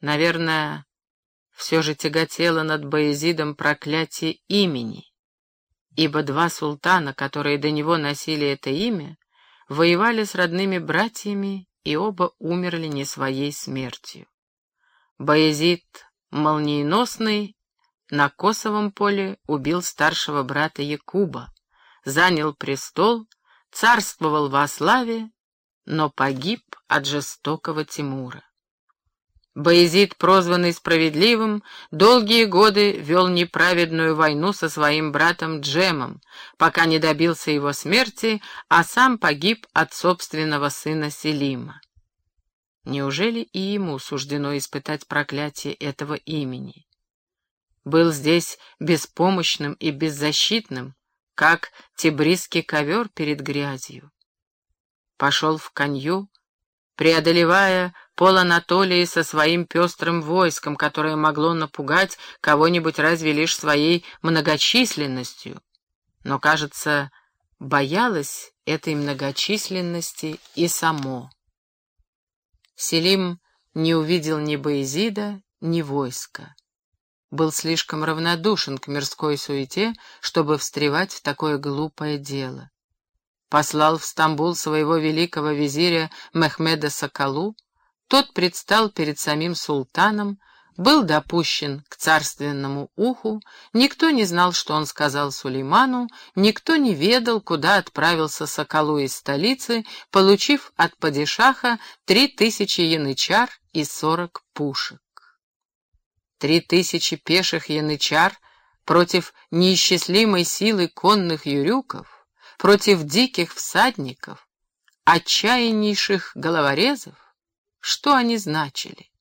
Наверное, все же тяготело над Боязидом проклятие имени, ибо два султана, которые до него носили это имя, воевали с родными братьями и оба умерли не своей смертью. Боязид, молниеносный, на Косовом поле убил старшего брата Якуба, занял престол, царствовал во славе, но погиб от жестокого Тимура. Боязид, прозванный справедливым, долгие годы вел неправедную войну со своим братом Джемом, пока не добился его смерти, а сам погиб от собственного сына Селима. Неужели и ему суждено испытать проклятие этого имени? Был здесь беспомощным и беззащитным, как тибрисский ковер перед грязью. Пошел в конью, преодолевая пол Анатолии со своим пестрым войском, которое могло напугать кого-нибудь разве лишь своей многочисленностью. Но, кажется, боялась этой многочисленности и само. Селим не увидел ни Боязида, ни войска. Был слишком равнодушен к мирской суете, чтобы встревать в такое глупое дело. Послал в Стамбул своего великого визиря Мехмеда Соколу, тот предстал перед самим султаном, был допущен к царственному уху, никто не знал, что он сказал Сулейману, никто не ведал, куда отправился Соколу из столицы, получив от падишаха три тысячи янычар и сорок пушек. Три тысячи пеших янычар против неисчислимой силы конных юрюков, против диких всадников, отчаяннейших головорезов, что они значили?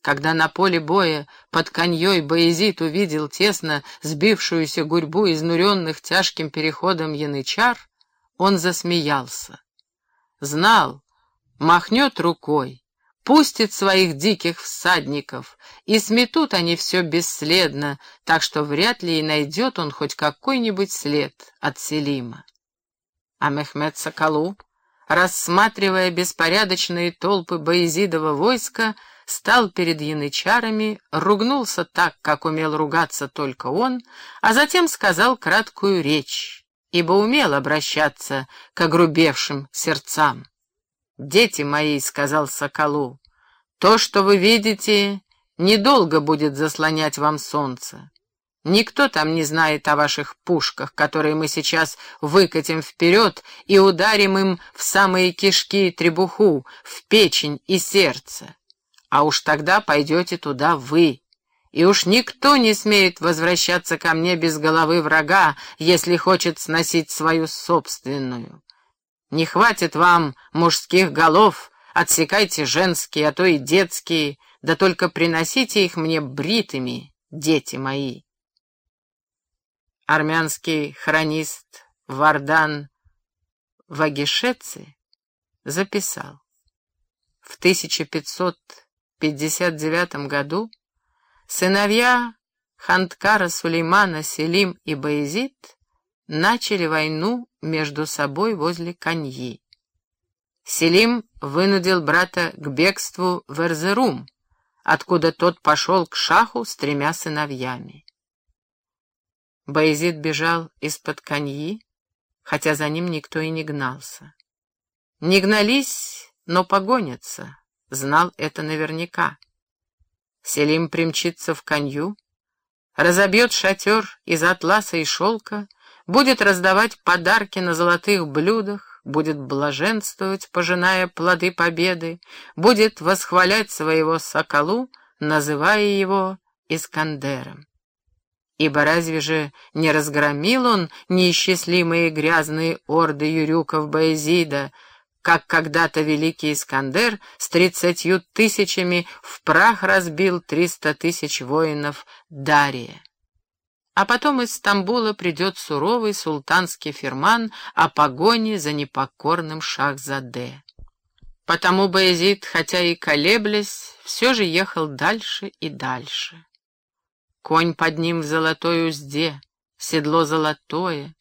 Когда на поле боя под коньей Боязид увидел тесно сбившуюся гурьбу изнуренных тяжким переходом янычар, он засмеялся. Знал, махнет рукой, пустит своих диких всадников, и сметут они все бесследно, так что вряд ли и найдет он хоть какой-нибудь след от Селима. А Мехмед Соколу, рассматривая беспорядочные толпы Боязидова войска, стал перед янычарами, ругнулся так, как умел ругаться только он, а затем сказал краткую речь, ибо умел обращаться к огрубевшим сердцам. «Дети мои», — сказал Соколу, — «то, что вы видите, недолго будет заслонять вам солнце. Никто там не знает о ваших пушках, которые мы сейчас выкатим вперед и ударим им в самые кишки и требуху, в печень и сердце а уж тогда пойдете туда вы. И уж никто не смеет возвращаться ко мне без головы врага, если хочет сносить свою собственную. Не хватит вам мужских голов, отсекайте женские, а то и детские, да только приносите их мне бритыми, дети мои. Армянский хронист Вардан Вагишецы записал. В 1500 59 году сыновья Ханткара Сулеймана Селим и Баязид начали войну между собой возле Каньи. Селим вынудил брата к бегству в Эрзерум, откуда тот пошел к шаху с тремя сыновьями. Баязид бежал из-под Каньи, хотя за ним никто и не гнался. Не гнались, но погонятся знал это наверняка. Селим примчится в конью, разобьет шатер из атласа и шелка, будет раздавать подарки на золотых блюдах, будет блаженствовать, пожиная плоды победы, будет восхвалять своего соколу, называя его Искандером. Ибо разве же не разгромил он неисчислимые грязные орды юрюков Баязида, как когда-то великий Искандер с тридцатью тысячами в прах разбил триста тысяч воинов Дария. А потом из Стамбула придет суровый султанский фирман о погоне за непокорным Шахзаде. Потому Баязид, хотя и колеблясь, все же ехал дальше и дальше. Конь под ним в золотой узде, седло золотое,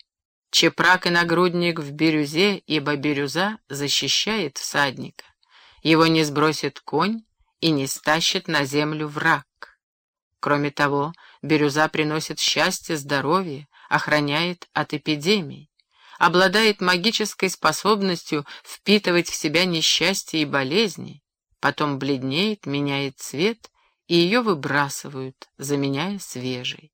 Чепрак и нагрудник в бирюзе, ибо бирюза защищает всадника. Его не сбросит конь, и не стащит на землю враг. Кроме того, бирюза приносит счастье, здоровье, охраняет от эпидемий, обладает магической способностью впитывать в себя несчастье и болезни, потом бледнеет, меняет цвет, и ее выбрасывают, заменяя свежей.